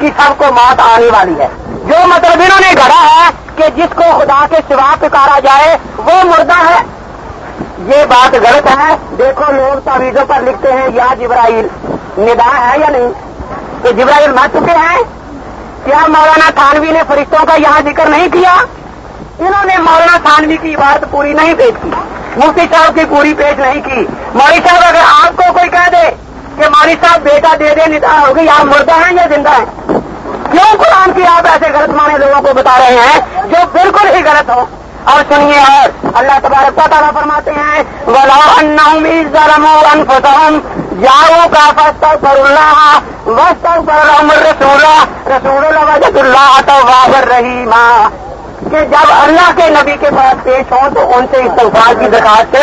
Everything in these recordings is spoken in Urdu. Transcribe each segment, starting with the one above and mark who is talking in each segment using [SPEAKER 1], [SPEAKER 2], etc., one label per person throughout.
[SPEAKER 1] باقی سب کو موت آنے والی ہے۔ جو مطلب انہوں نے گھڑا ہے کہ جس کو خدا کے سوا پکارا جائے، وہ مردہ ہے۔ یہ بات غلط ہے۔ دیکھو، لوگ تعویذوں پر لکھتے ہیں، یا جبرائیل، ندا ہے یا نہیں؟ تو جبرائیل مر چکے ہیں؟ کیا مولانا تھانوی نے فرشتوں کا یہاں ذکر نہیں کیا؟ انہوں نے مولانا تھانوی کی بات پوری نہیں پیش کی۔ مفتی صاحب کی پوری پیش نہیں کی۔ مولوی صاحب، اگر آپ کو کوئی کہہ دے کہ مولوی صاحب بیٹا دے دے، ندا ہوگی آپ مردہ ہیں یا زندہ ہیں؟ کیوں قرآن کی آپ ایسے غلط مانے لوگوں کو بتا رہے ہیں جو بالکل ہی غلط ہو اور سنیے اور اللہ تبارک تعالیٰ فرماتے ہیں جاؤ کا فسط پر اللہ وسط پر رسول رسول وجد اللہ تو بابر رہی ماں کہ جب اللہ کے نبی کے پاس پیش ہوں تو ان سے استغفار کی درخواست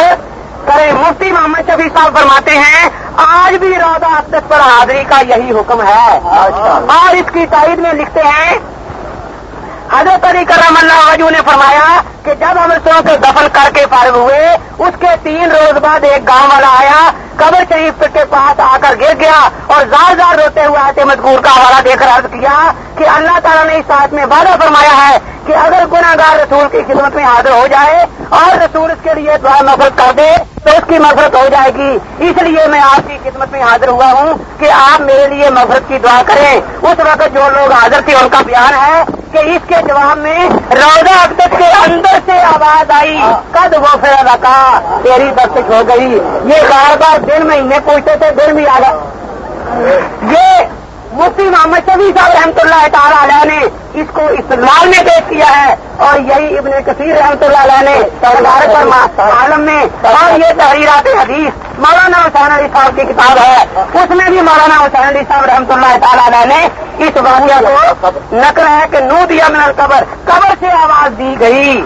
[SPEAKER 1] کریں مفتی محمد شفیع صاحب فرماتے ہیں آج بھی روزہ افطت پر حاضری کا یہی حکم ہے۔ اور اس کی تائید میں لکھتے ہیں حضرت علی کرم اللہ وجو نے فرمایا کہ جب امرتوں کے دفن کر کے فارغ ہوئے اس کے تین روز بعد ایک گاؤں والا آیا قبر شریف کے پاس آ کر گر گیا اور زار زار روتے ہوئے آتے مذکور کا حوالہ دے کر عرض کیا کہ اللہ تعالیٰ نے اس ساتھ میں وعدہ فرمایا ہے کہ اگر گناہ گار رسول کی خدمت میں حاضر ہو جائے اور رسول اس کے لیے دعا نفرت کر دے تو اس کی مفرت ہو جائے گی۔ اس لیے میں آپ کی خدمت میں حاضر ہوا ہوں کہ آپ میرے لیے مفرت کی دعا کریں۔ اس وقت جو لوگ حاضر تھے ان کا بیان ہے کہ اس کے جواب میں روزہ اقدت کے اندر سے آواز آئی۔ کد وہ پھر رکھا تیری دست ہو گئی۔ یہ بار بار دن مہینے پوچھتے تھے دن بھی آ یہ مفتی محمد شفیع صاحب رحمۃ اللہ تعالی علیہ نے اس کو استعمال میں پیش کیا ہے اور یہی ابن کثیر رحمۃ اللہ علیہ نے سردار پر عالم میں اور یہ تحریرات حدیث مولانا حسین علی صاحب کی کتاب ہے۔ اس میں بھی مولانا حسین علی صاحب رحمۃ اللہ تعالی علیہ نے اس واقعہ کو نقل ہے کہ نو دیا من القبر، قبر سے آواز دی گئی۔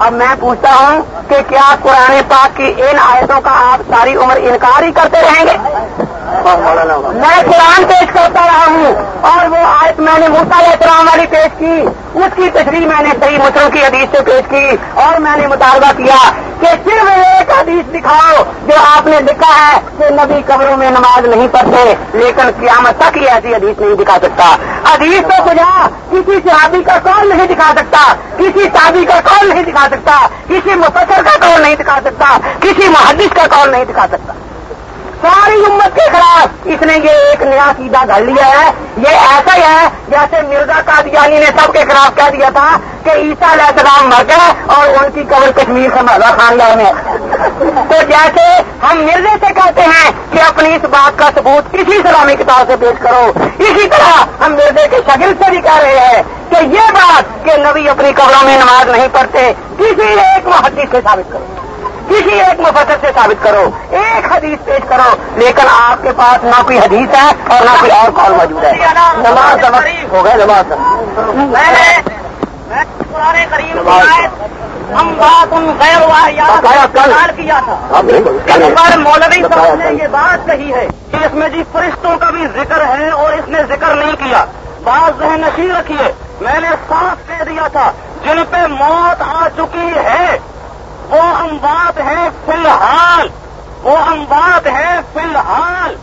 [SPEAKER 1] اب میں پوچھتا ہوں کہ کیا قرآن پاک کی ان آیتوں کا آپ ساری عمر انکار ہی کرتے رہیں گے؟ میں قرآن پیش کرتا رہا ہوں اور وہ آیت میں نے موسا احترام والی پیش کی، اس کی تشریح میں نے صحیح مسلم کی حدیث سے پیش کی اور میں نے مطالبہ کیا کہ صرف ایک حدیث دکھاؤ جو آپ نے لکھا ہے کہ نبی قبروں میں نماز نہیں پڑھتے، لیکن قیامت تک ہی ایسی حدیث نہیں دکھا سکتا۔ حدیث تو کجا کسی صحابی کا کال نہیں دکھا سکتا، کسی تابی کا کال نہیں دکھا سکتا، کسی مفسر کا کال نہیں دکھا سکتا، کسی محدث کا کال نہیں دکھا سکتا۔ ساری امت کے خلاف اس نے یہ ایک نیا سیدھا گھڑ لیا ہے۔ یہ ایسا ہی ہے جیسے مرزا قادیانی نے سب کے خلاف کہہ دیا تھا کہ عیسیٰ علیہ السلام مر گئے اور ان کی قبر کشمیر سے مرزا خاندان میں۔ تو جیسے ہم مرزے سے کہتے ہیں کہ اپنی اس بات کا ثبوت کسی سلامی کتاب سے پیش کرو۔ اسی طرح ہم مرزے کے شکل سے بھی کہہ رہے ہیں کہ یہ بات کہ نبی اپنی قبروں میں نماز نہیں پڑھتے، کسی ایک محدث سے ثابت کرو۔ کسی ایک مفسر سے ثابت کرو ایک حدیث پیش کرو لیکن آپ کے پاس نہ کوئی حدیث ہے اور نہ کوئی اور کال موجود ہے۔ نماز ہو گئے نماز ہم بات ان غیر کیا تھا۔ مولوی صاحب نے یہ بات کہی ہے کہ اس میں جی فرشتوں کا بھی ذکر ہے اور اس نے ذکر نہیں کیا۔ بات ذہن نشین رکھیے۔ میں نے صاف کہہ دیا تھا جن پہ موت آ چکی ہے۔ وہ اموات ہیں فی الحال۔ وہ اموات ہیں فی الحال۔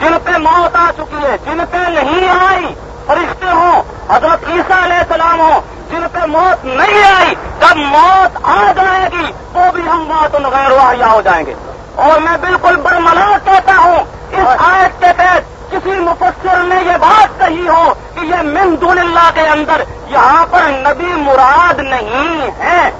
[SPEAKER 1] جن پہ موت آ چکی ہے، جن پہ نہیں آئی، فرشتے ہوں، حضرت عیسیٰ علیہ السلام ہوں، جن پہ موت نہیں آئی، جب موت آ جائے گی وہ بھی ہم بات ان غیر واحیہ ہو جائیں گے۔ اور میں بالکل برملا کہتا ہوں، اس آیت کے تحت کسی مفسر نے یہ بات کہی ہو کہ یہ من دون اللہ کے اندر، یہاں پر نبی مراد نہیں ہے۔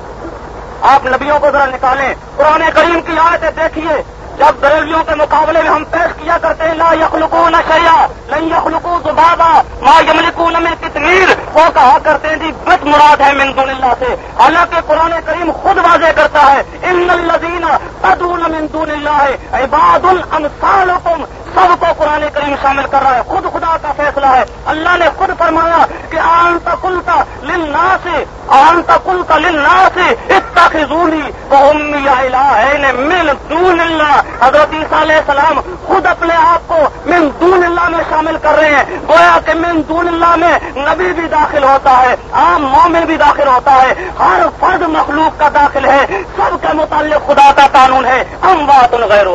[SPEAKER 1] آپ نبیوں کو ذرا نکالیں۔ قرآن کریم کی آیتیں دیکھیے۔ جب بریلیوں کے مقابلے میں ہم پیش کیا کرتے ہیں، لا یخلقو نہ شیا نہیں یخلقو تو بابا ماں یملکو نہ میں کتنیر وہ کہا کرتے ہیں جی بت مراد ہے من دون اللہ سے۔ حالانکہ قرآن کریم خود واضح کرتا ہے، ان الذین تدون من دون اللہ، عباد الامثالکم، سب کو قرآن کریم شامل کر رہا ہے۔ خود خدا کا فیصلہ ہے۔ اللہ نے خود فرمایا کہ آن تقل کا للنا سے آن تقل کا للنا سے اتخذونی وہمی الہ من دون اللہ حضرت عیسیٰ علیہ السلام خود اپنے آپ کو من دون اللہ میں شامل کر رہے ہیں۔ گویا کہ من دون اللہ میں نبی بھی داخل ہوتا ہے، عام مومن بھی داخل ہوتا ہے۔ ہر فرد مخلوق کا داخل ہے۔ سب کے متعلق خدا کا قانون ہے۔ ہم بات غیر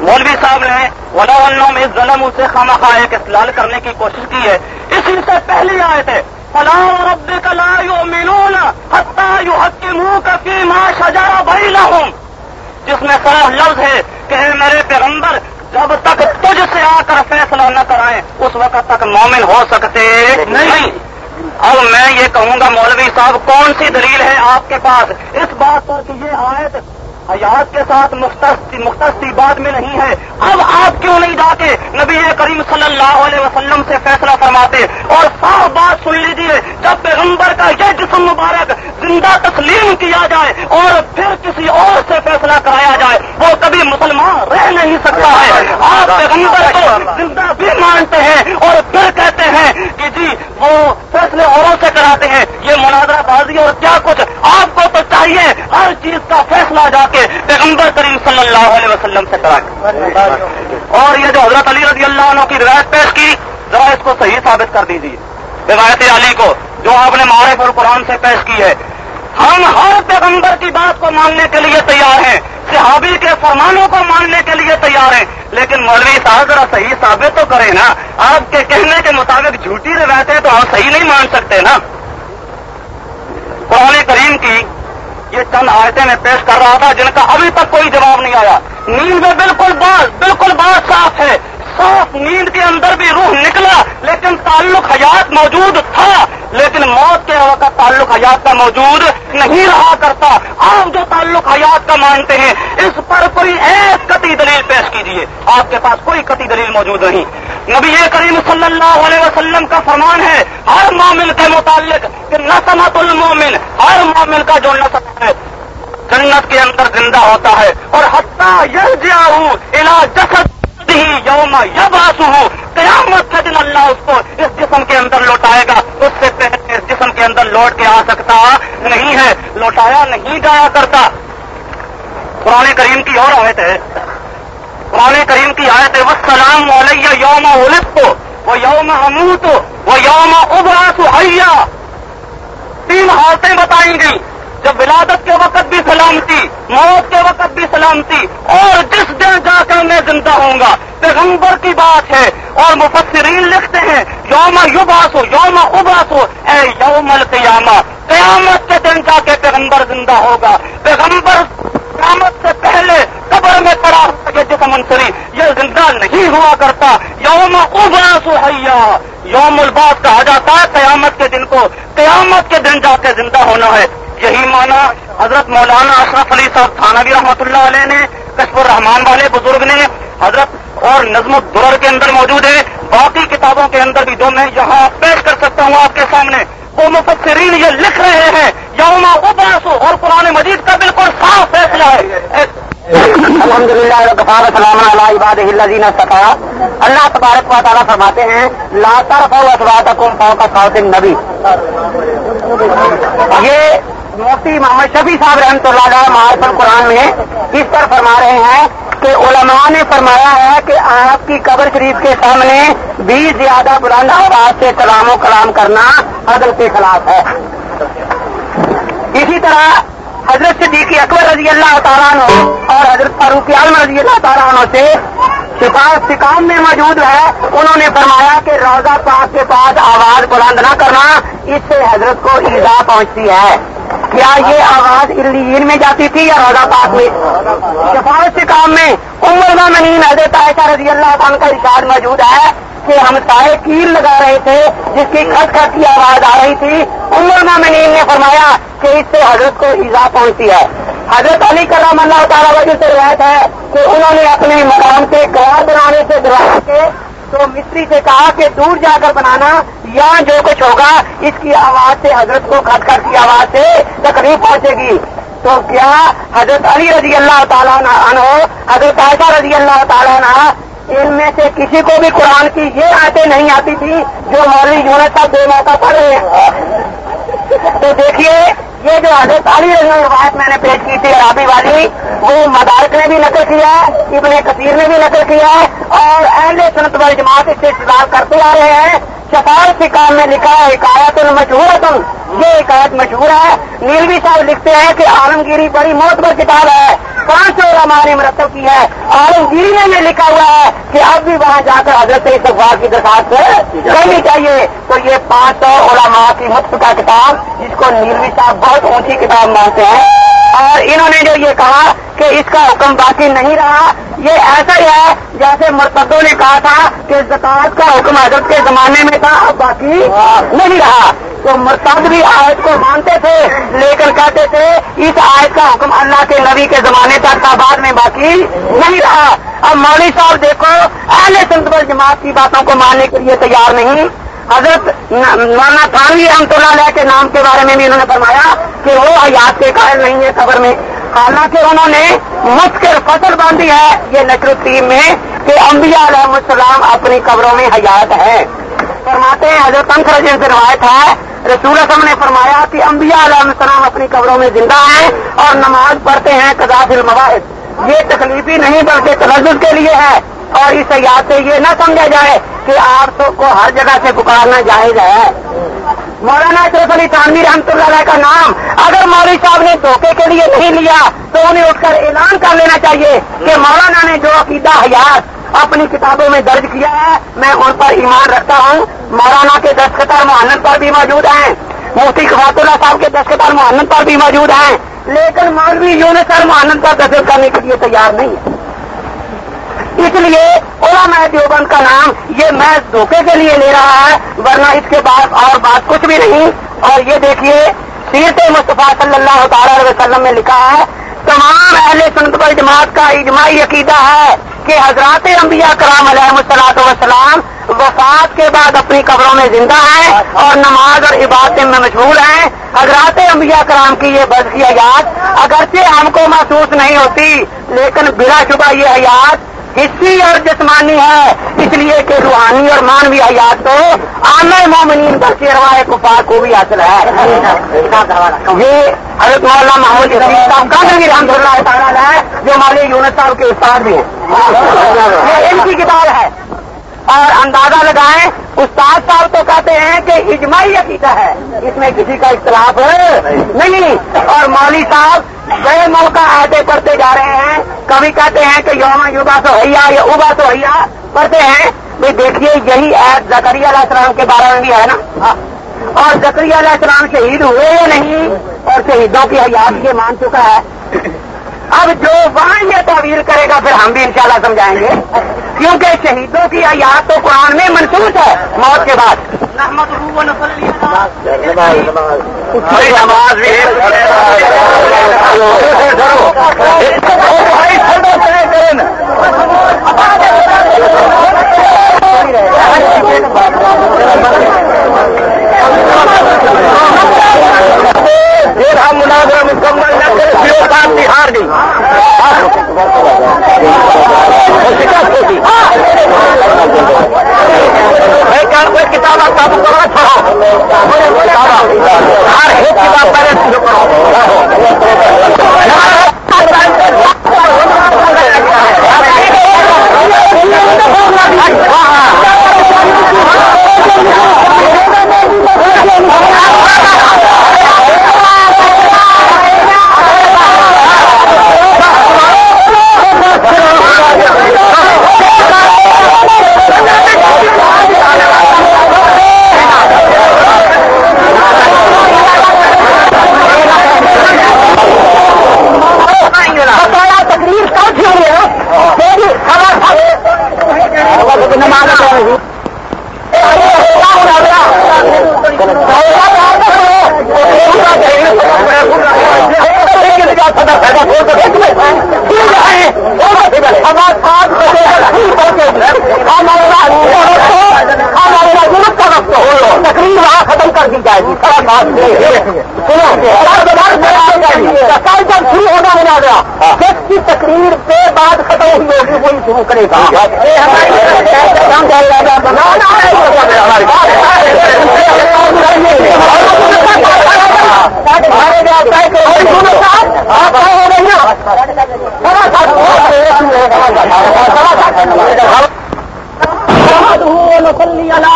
[SPEAKER 2] مولوی صاحب نے ولا میں ظلم اسے خامہ خواہ ایک اسلال کرنے کی کوشش کی ہے اسی سے پہلی آئے تھے فلاں رب کلا یو مینون حتہ یو حق منہ کا کی ماں شجارا بھائی نہ ہوں جس میں صاف لفظ ہے کہ میرے پیغمبر، جب تک تجھ سے آ کر فیصلہ نہ کرائیں، اس وقت تک مومن ہو سکتے نہیں۔ اب میں یہ کہوں گا، مولوی صاحب، کون سی دلیل ہے آپ کے پاس؟ اس بات پر کہ یہ آیت حیات کے ساتھ مختص بات میں نہیں ہے۔ اب آپ کیوں نہیں جاتے؟ نبی کریم صلی اللہ علیہ وسلم سے فیصلہ فرماتے اور صاف بات سن لیجیے جب پیغمبر کا یہ جسم زندہ تسلیم کیا جائے اور پھر کسی اور سے فیصلہ کرایا جائے، وہ کبھی مسلمان رہ نہیں سکتا ہے۔ آپ پیغمبر کو زندہ بھی مانتے ہیں اور پھر کہتے ہیں کہ جی وہ فیصلے اوروں سے کراتے ہیں۔ یہ مناظرہ بازی اور کیا کچھ آپ کو تو چاہیے، ہر چیز کا فیصلہ جا کے پیغمبر کریم صلی اللہ علیہ وسلم سے کرا اور یہ جو حضرت علی رضی اللہ عنہ کی روایت پیش کی، ذرا اس کو صحیح ثابت کر دیجیے۔ روایت علی کو جو آپ نے معارف اور قرآن سے پیش کی ہے۔ ہم ہر پیغمبر کی بات کو ماننے کے لیے تیار ہیں، صحابی کے فرمانوں کو ماننے کے لیے تیار ہیں۔ لیکن مولوی صاحب ذرا صحیح ثابت تو کریں نا، آپ کے کہنے کے مطابق جھوٹی روایتیں تو ہم صحیح نہیں مان سکتے نا۔ قرآن کریم کی یہ چند آیتیں میں پیش کر رہا تھا جن کا ابھی تک کوئی جواب نہیں آیا۔ نیند میں بالکل بات بالکل بات صاف ہے۔ صاف نیند کے اندر بھی روح نکلا، لیکن تعلق حیات موجود تھا۔ لیکن موت کے وقت تعلق حیات کا موجود نہیں رہا کرتا۔ آپ جو تعلق حیات کا مانتے ہیں، اس پر کوئی ایک کتی دلیل پیش کیجیے آپ کے پاس کوئی کتی دلیل موجود نہیں۔ نبی کریم صلی اللہ علیہ وسلم کا فرمان ہے، ہر مومن کے متعلق کہ نسمت المومن، ہر مومن کا جو نسل ہے، جنت کے اندر زندہ ہوتا ہے۔ اور حتیٰ یہ جیا ہوں علاج جسد۔ ہی یوم یب آسو ہوں قیامت کے دن اللہ اس کو اس جسم کے اندر لوٹائے گا۔ اس سے پہلے اس جسم کے اندر لوٹ کے آ سکتا نہیں ہے، لوٹایا نہیں جایا کرتا۔ قرآن کریم کی اور آیت ہے قرآن کریم کی آیت ہے وہ سلام علیہ یوم الف کو وہ یوم اموت وہ یوم ابراس حیا تین حالتیں بتائیں گئی جب ولادت کے وقت بھی سلامتی موت کے وقت بھی سلامتی اور جس دن جا کر میں زندہ ہوں گا، پیغمبر کی بات ہے اور مفسرین لکھتے ہیں، یوم یوباس ہو یوم اباس ہو اے یوم القیامہ، قیامت کے دن جا کے پیغمبر زندہ ہوگا۔ پیغمبر قیامت سے پہلے قبر میں پڑا یہ جسم منصری یہ زندہ نہیں ہوا کرتا۔ یوم اباس حیا۔ یوم الباس کہا جاتا ہے، قیامت کے دن کو، قیامت کے دن جا کے زندہ ہونا ہے۔ یہی مانا حضرت مولانا اشرف علی صاحب تھانوی رحمۃ اللہ علیہ نے، کشف الرحمان والے بزرگ نے، حضرت اور نظم الدرر کے اندر موجود ہے باقی کتابوں کے اندر بھی جو میں یہاں پیش کر سکتا ہوں آپ کے سامنے۔ وہ مفسرین یہ لکھ رہے ہیں یوما اباس اور قرآن مجید کا بالکل صاف فیصلہ ہے۔ الحمد للہ سلام عباد اللہ تبارک و تعالیٰ فرماتے ہیں، لا طرف کم فاؤ کا فاؤ نبی یہ مفتی محمد شفیع صاحب رحمۃ اللہ علیہ معرف القرآن میں اس پر فرما رہے ہیں کہ علماء نے فرمایا ہے کہ آپ کی قبر شریف کے سامنے بھی زیادہ بلند آواز سے کلام و کلام کرنا عدل کے خلاف ہے۔ اسی طرح حضرت صدیقی اکبر رضی اللہ تعالیٰ عنہ اور حضرت فاروق عالم رضی اللہ تعالیٰ عنہ سے شفاف سکام میں موجود ہے۔ انہوں نے فرمایا کہ روزہ پاک کے پاس آواز بلند نہ کرنا اس سے حضرت کو ایزا پہنچتی ہے۔ کیا یہ آواز الین میں جاتی تھی یا روزہ پاک میں؟ شفاف سکام میں عمر منین، حضرت عائشہ رضی اللہ عنہ کا اشار موجود ہے کہ ہم سارے کیل لگا رہے تھے، جس کی کھٹ کھٹ کی آواز آ رہی تھی۔ عمر مومنین نے فرمایا کہ اس سے حضرت کو ایزا پہنچتی ہے۔ حضرت علی کرام اللہ تعالیٰ وجہ سے روایت ہے کہ انہوں نے اپنے مقام سے گیا بنانے سے درخت کے تو مستری سے کہا کہ دور جا کر بنانا یا جو کچھ ہوگا، اس کی آواز سے حضرت کو کھٹ کھٹ کی آواز سے تکلیف پہنچے گی۔ تو کیا حضرت علی رضی اللہ تعالیٰ عنہ حضرت عائشہ رضی اللہ تعالیٰ عنہ، ان میں سے کسی کو بھی قرآن کی یہ آتے نہیں آتی تھی جو مولوی یونت صاحب بے موقع پڑھ رہے ہیں؟ تو دیکھیے یہ جو حضرت علی روایت میں نے پیش کی تھی، عرابی والی، وہ مدارک نے بھی نقل کیا ہے، ابن کثیر نے بھی نقل کیا ہے، اور اہل سنت والی جماعت اس سے استعمال کرتے آ رہے ہیں۔ سفارت کے کام میں لکھا ہے حکایت مشہور یہ حکایت مشہور ہے۔ نیلوی صاحب لکھتے ہیں کہ عالمگیری بڑی موت پر کتاب ہے۔
[SPEAKER 1] کون سے علماء نے مرتب کی ہے۔ عالمگیری میں یہ لکھا ہوا ہے کہ اب بھی وہاں جا کر حضرت اقبال کی درخواست کرنی چاہیے۔ تو یہ پانچ سو علماء کی مفت کا کتاب جس کو نیلوی صاحب بہت اونچی کتاب مانتے ہیں۔ اور انہوں نے جو یہ کہا کہ اس کا حکم باقی نہیں رہا، یہ ایسا ہی ہے جیسے مرتدوں نے کہا تھا کہ زکات کا حکم حضرت کے زمانے میں تھا اب باقی نہیں رہا۔ تو مرتد بھی آیت کو مانتے تھے، لیکن کہتے تھے، اس آیت کا حکم اللہ کے نبی کے زمانے تک تھا، بعد میں باقی نہیں رہا۔ اب مولوی صاحب دیکھو، اہل سنت جماعت کی باتوں کو ماننے کے لیے تیار نہیں۔ حضرت مولانا تھانوی رحمت اللہ علیہ کے نام کے بارے میں بھی انہوں نے فرمایا کہ وہ حیات کے قائل نہیں ہے خبر میں۔ حالانکہ انہوں نے مشکل فصل باندھی ہے، یہ نقل الدین میں، کہ انبیاء علیہ السلام اپنی قبروں میں حیات ہے فرماتے ہیں، حضرت جن سے روایت ہے۔ رسول اعظم نے فرمایا کہ انبیاء علیہ السلام اپنی قبروں میں زندہ ہیں اور نماز پڑھتے ہیں قذاف المواحد یہ تکلیفی نہیں بلکہ تلزز کے لیے ہے۔ اور اس یاد سے یہ نہ سمجھا جائے کہ آپ کو ہر جگہ سے پکارنا جائز ہے۔ مولانا اشرف علی تانوی رحمۃ اللہ علیہ کا نام، اگر مولوی صاحب نے دھوکے کے لیے نہیں لیا، تو انہیں اٹھ کر اعلان کر لینا چاہیے کہ مولانا نے جو عقیدہ حیات اپنی کتابوں میں درج کیا ہے، میں ان پر ایمان رکھتا ہوں۔ مولانا کے دستخط محنت پر بھی موجود ہیں۔ مفتی قفات اللہ صاحب کے دستخط محنت پر بھی موجود ہیں۔ لیکن مولوی یونس سر محنت پر دستخط کرنے کے لیے تیار نہیں ہے اس لیے علماء دیوبند کا نام یہ میں دھوکے کے لیے لے رہا ہے، ورنہ اس کے بعد اور بات کچھ بھی نہیں۔ اور یہ دیکھیے، سیرت مصطفیٰ صلی اللہ تعالی علیہ وسلم میں لکھا ہے، تمام اہل سنت جماعت کا اجماعی عقیدہ ہے۔ کہ حضرات انبیاء کرام علیہ السلاط وسلام وفات کے بعد اپنی قبروں میں زندہ ہیں اور نماز اور عبادت میں مشغول ہیں۔ حضرات انبیاء کرام کی یہ بد کی حیات اگرچہ ہم کو محسوس نہیں ہوتی، لیکن بلا شبہ یہ حیات حصی اور جسمانی ہے۔ اس لیے کہ روحانی اور مانوی حیات تو عام مومنین بلکہ روایہ کفار کو بھی حاصل ہے۔ یہ حضرت مولانا محمود صاحب کا بھی رحمد اللہ تعالیٰ ہے، جو ہمارے یونس صاحب کے استاد بھی ہیں۔ یہ ان کی کتاب ہے۔ اور اندازہ لگائیں، استاد صاحب تو کہتے ہیں کہ اجماعی عقیدہ ہے۔ اس میں کسی کا اختلاف نہیں۔ اور مولوی صاحب بے موقع آتے پڑھتے جا رہے ہیں۔ کبھی کہتے ہیں کہ یوم یوگا تو حیا یا ابا تو حیا پڑھتے ہیں۔ بھائی دیکھیے یہی ایپ زکری علیہ السلام کے بارے میں بھی ہے نا۔ اور زکری علیہ السلام شہید ہوئے یا نہیں؟ اور شہیدوں کی حیات یہ مان چکا ہے۔ اب جو وہاں یہ تعویل کرے گا پھر ہم بھی انشاءاللہ سمجھائیں گے۔ کیونکہ شہیدوں کی آیات تو قرآن میں منسوخ ہے موت کے بعد۔ کرو پھر ہم مناظرہ مکمل نہ کریں بات بہار گئی۔ شکست ہوگی۔ کوئی کتاب آپ چھوڑو ہر ایک کتاب پہلے جب شروع ہونا ہونا گیا جس کی تقریر کے بعد ختم ہوئی ہوگی وہی شروع کرے گا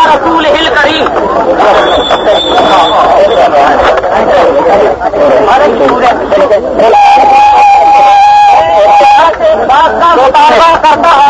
[SPEAKER 1] رسول ہل کری
[SPEAKER 2] اس بات کا مطالبہ کرتا ہے۔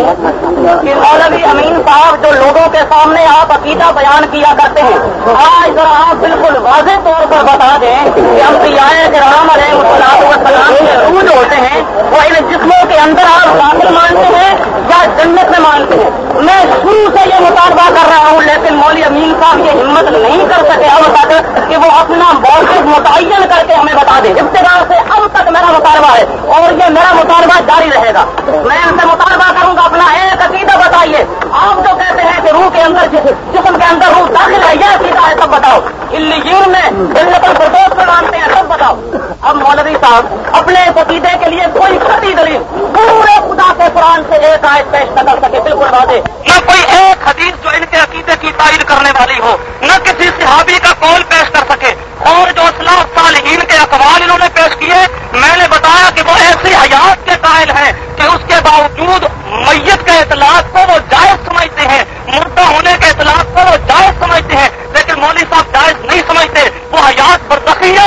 [SPEAKER 2] کہ مولوی امین صاحب جو لوگوں کے سامنے آپ عقیدہ بیان کیا کرتے ہیں، آج ذرا آپ بالکل واضح طور پر بتا دیں کہ ہم آئے کہ علیہ السلام کے روح جو ہوتے ہیں، وہ ان جسموں کے اندر آپ داخل مانتے ہیں یا جنت میں مانتے ہیں۔ میں شروع سے یہ مطالبہ کر رہا ہوں، لیکن مولوی امین صاحب یہ ہمت نہیں کر سکے اب تک کہ وہ اپنا موقف متعین کر کے ہمیں بتا دیں ابتدا سے اب تک میرا مطالبہ ہے اور یہ میرا مطالبہ جاری رہے گا۔ میں ان سے مطالبہ کروں گا اپنا ایک عقیدہ بتائیے۔ آپ جو کہتے ہیں کہ روح کے اندر جسم کے اندر روح داخل ہے، یہ عقیدہ ہے، سب بتاؤ۔ الین میں جنت الفردوس میں مانتے ہیں، سب بتاؤ۔ اب مولوی صاحب، اپنے عقیدے کے لیے کوئی کھٹی دلیل، پورے خدا کے قرآن سے ایک آیت پیش نہ کر سکے، بالکل واضح۔ نہ کوئی ایک حدیث جو ان کے عقیدے کی تعریف کرنے والی ہو، نہ کسی صحابی کا قول پیش کر سکے۔ اور جو اسلام صالحین کے اقوال انہوں نے پیش کیے، میں نے بتایا کہ وہ ایسی حیات کے قائل ہیں کہ اس کے باوجود میت کے اطلاق کو وہ جائز سمجھتے ہیں مردہ ہونے کے اطلاق کو وہ جائز سمجھتے ہیں لیکن مولوی صاحب جائز نہیں سمجھتے وہ حیات پر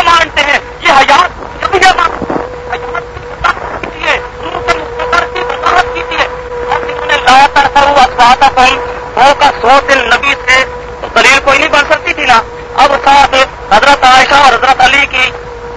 [SPEAKER 2] مانتے ہیں یہ حیات کا سو دن نبی سے دلیل کوئی نہیں بن سکتی تھی نا اب ساتھ حضرت عائشہ اور حضرت علی کی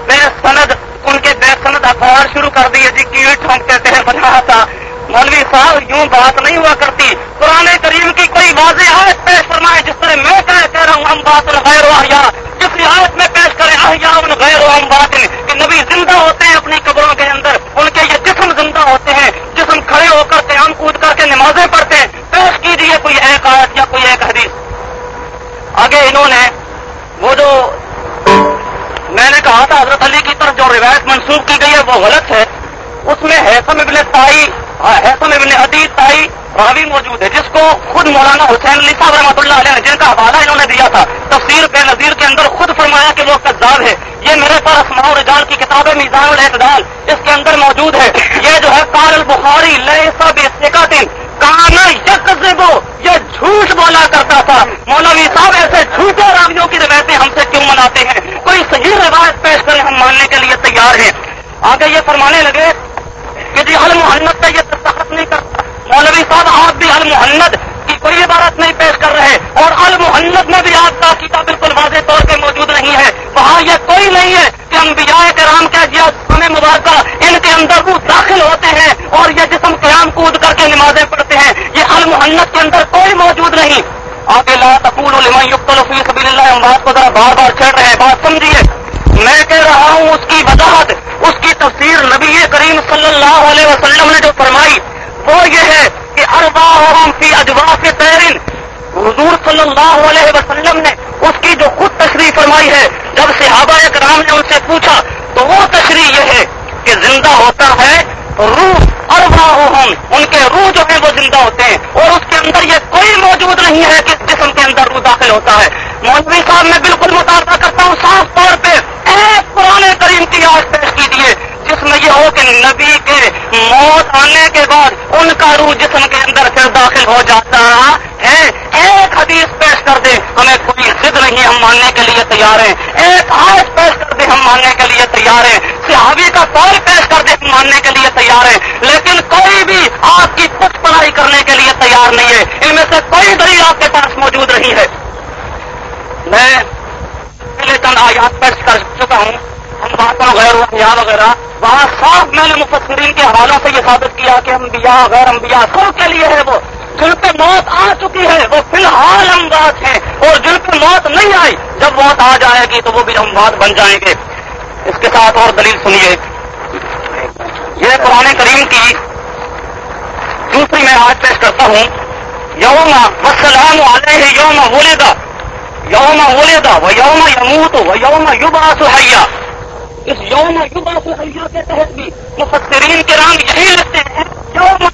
[SPEAKER 2] بے سند ان کے بے سند اخبار شروع کر دیے جی کیٹ ہم کہتے ہیں بنا تھا مولوی صاحب یوں بات نہیں ہوا کرتی پرانے کریم کی کوئی واضح آیت پیش فرمائے جس طرح میں کہہ رہا ہوں ہم بات غیر واحیا جس آیت میں پیش کریں احیا ان غیر و ہم بات کہ نبی زندہ ہوتے ہیں اپنی قبروں کے اندر ان کے یہ جسم زندہ ہوتے ہیں جسم کھڑے ہو کر قیام کود کر کے نمازیں پڑھتے ہیں پیش کیجیے کوئی ایک آیت یا کوئی ایک حدیث آگے انہوں نے وہ جو میں نے کہا تھا حضرت علی کی طرف جو روایت منسوخ کی گئی ہے وہ غلط ہے۔ اس میں حیثم ابن تائی حیثم ابن عدیز تائی راوی موجود ہے، جس کو خود مولانا حسین علی صاحب رحمۃ اللہ علیہ جن کا حوالہ انہوں نے دیا تھا، تفسیر بے نظیر کے اندر خود فرمایا کہ وہ قدار ہے یہ میرے پاس اسماع رجال کی کتاب میزان الاعتدال اس کے اندر موجود ہے۔ یہ جو ہے کار البخاری لیے سب دن کانا یک یہ جھوٹ بولا کرتا تھا۔ مولوی صاحب، ایسے جھوٹے راویوں کی روایتیں ہم سے کیوں مناتے ہیں؟ کوئی صحیح روایت پیش کریں ہم ماننے کے لیے تیار ہیں۔ آگے یہ فرمانے لگے کہ جی المحنت کا یہ تصخت نہیں کرتا مولوی صاحب، آپ بھی المحنت کی کوئی عبارت نہیں پیش کر رہے اور المحنت میں بھی آپ کا عقیدہ بالکل واضح طور پہ موجود نہیں ہے۔ وہاں یہ کوئی نہیں ہے کہ ہم بجائے کرام کا جی ہمیں مبارکہ ان کے اندر وہ داخل ہوتے ہیں اور یہ جسم قیام کود کر کے نمازیں پڑھتے ہیں۔ یہ المحنت کے اندر کوئی موجود نہیں۔ آگے لا تقول لمن يقتل في سبيل ہم بات کو ذرا بار بار چھڑ رہے ہیں، بات سمجھیے۔ میں کہہ رہا ہوں اس کی وضاحت اس کی تفسیر نبی کریم صلی اللہ علیہ وسلم نے جو فرمائی، وہ یہ ہے کہ اربا فی اجوا سے تیرین حضور صلی اللہ علیہ وسلم نے اس کی جو خود تشریح فرمائی ہے، جب صحابہ کرام نے ان سے پوچھا، تو وہ تشریح یہ ہے کہ زندہ ہوتا ہے روح اربا ان کے روح جو ہے وہ زندہ ہوتے ہیں، اور اس کے اندر یہ کوئی موجود نہیں ہے کہ جسم کے اندر روح داخل ہوتا ہے۔ مولوی صاحب، میں بالکل مطالبہ کرتا ہوں، صاف طور پہ ایک پرانے کریم کی آج پیش کیجیے جس میں یہ ہو کہ نبی کے موت آنے کے بعد ان کا روح جسم کے اندر پھر داخل ہو جاتا ہے ایک حدیث پیش کر دے ہمیں کوئی ضد نہیں، ہم ماننے کے لیے تیار ہیں۔ ایک آج پیش کر دے ہم ماننے کے لیے تیار ہیں۔ صحابی کا قول پیش کر دے ہم ماننے کے لیے تیار ہیں۔ لیکن کوئی بھی آپ کی کچھ پڑھائی کرنے کے لیے تیار نہیں ہے۔ ان میں سے کوئی دلیل آپ کے پاس موجود نہیں ہے۔ میں پہلے چند آیات پیش کر چکا ہوں۔ ہم باتوں غیر وغیرہ وہاں صاف میں نے مفسرین کے حوالوں سے یہ ثابت کیا کہ ہم بیا غیر انبیاء سب کے لیے ہے وہ۔ جن پہ موت آ چکی ہے، وہ فی الحال ہم بات ہیں۔ اور جن پہ موت نہیں آئی، جب موت آ جائے گی تو وہ بھی ہم بات بن جائیں گے۔ اس کے ساتھ اور دلیل سنیے۔ یہ قرآن کریم کی دوسری میں آج پیش کرتا ہوں۔ یوم وسلام علیہ، یوم ولیدا یوم ولیدا و یوم یموت، و یوم یوبا سہیا اس یوم یوبا سہیا کے تحت بھی مفسرین کے رام یہی لگتے ہیں یوم